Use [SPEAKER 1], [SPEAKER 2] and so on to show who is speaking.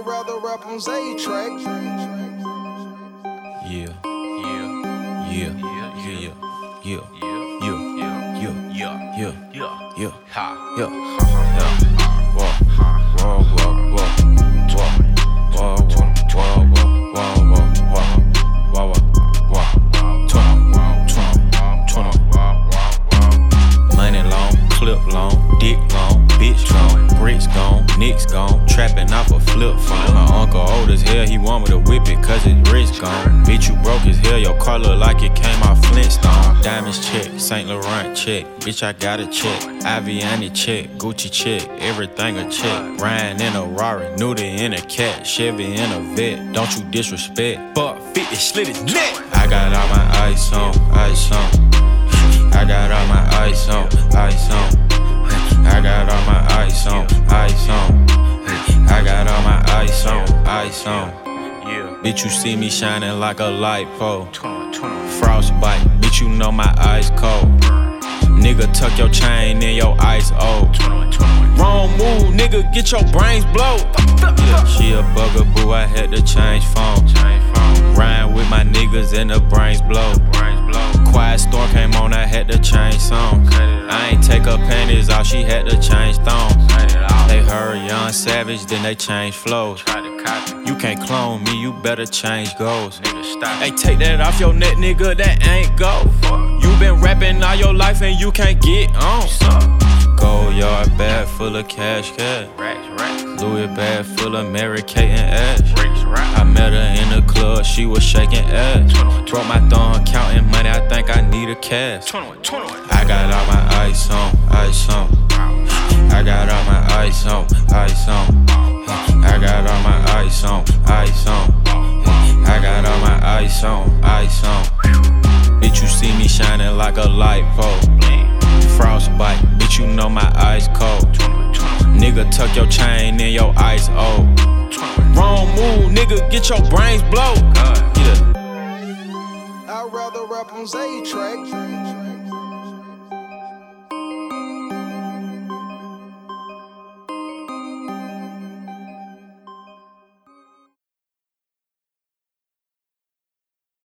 [SPEAKER 1] I'd rather rap on Z track.
[SPEAKER 2] Yeah. Yeah. Yeah. Yeah. Yeah. Yeah. Yeah. Yeah. Yeah.
[SPEAKER 3] Yeah,
[SPEAKER 2] Yeah.
[SPEAKER 3] yeah,
[SPEAKER 2] Yeah.
[SPEAKER 3] ha,
[SPEAKER 2] Yeah. Yeah. Whoa. Whoa. Whoa. Whoa. Whoa. Whoa. Whoa. Money long, clip long, dick long, bitch long, bricks gone, nicks gone, trapping off a flip phone. My uncle old as hell, he want me to whip it cause his wrist gone. Bitch, you broke as hell, your car look like it came off Flintstone. Diamonds check, St. Laurent check, bitch, I got a check. Aviani check, Gucci check, everything a check. Ryan in a Rari, Nuda in a cat, Chevy in a vet. Don't you disrespect, fuck 50 slit his neck. I got all my ice on, ice on.
[SPEAKER 3] Yeah.
[SPEAKER 2] Bitch, you see me shining like a light pole.
[SPEAKER 3] 21, 21,
[SPEAKER 2] Frostbite, bitch, you know my eyes cold. Nigga, tuck your chain in your ice old.
[SPEAKER 3] 21, 21.
[SPEAKER 2] Wrong move, nigga, get your brains. Yeah, she a bugaboo, I had to change phone. Rhyme with my niggas and the brains blow. Quiet storm came on, I had to change songs.
[SPEAKER 3] Cut it off.
[SPEAKER 2] I ain't take her panties off, she had to change thongs.
[SPEAKER 3] Cut it off.
[SPEAKER 2] They heard young savage, then they change flows.
[SPEAKER 3] Try to copy.
[SPEAKER 2] You can't clone me, you better change goals. Hey, take that off your neck, nigga, that ain't go. You been rapping all your life and you can't get on. Goyard bag full of cash, cash. Louis bag full of Mary Kate and Ash. I met her in the club, she was shaking ass. Broke my thumb counting money, I think I need a cash.
[SPEAKER 3] 21, 21.
[SPEAKER 2] I got all my ice on, ice on. Ice on, ice on. I got all my ice on, ice on. I got all my ice on, ice on. Bitch, you see me shining like a light pole. Frostbite, bitch, you know my eyes cold.
[SPEAKER 3] 21, 21.
[SPEAKER 2] Nigga, tuck your chain in your ice old.
[SPEAKER 3] 21.
[SPEAKER 2] Wrong move, nigga, get your brains blowed.
[SPEAKER 3] God.
[SPEAKER 2] Yeah.
[SPEAKER 1] I'd rather rap on Z track.